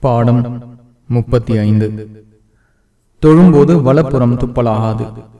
பாடம் முப்பத்தி ஐந்து. தொழும்போது வலப்புறம் துப்பலாகாது.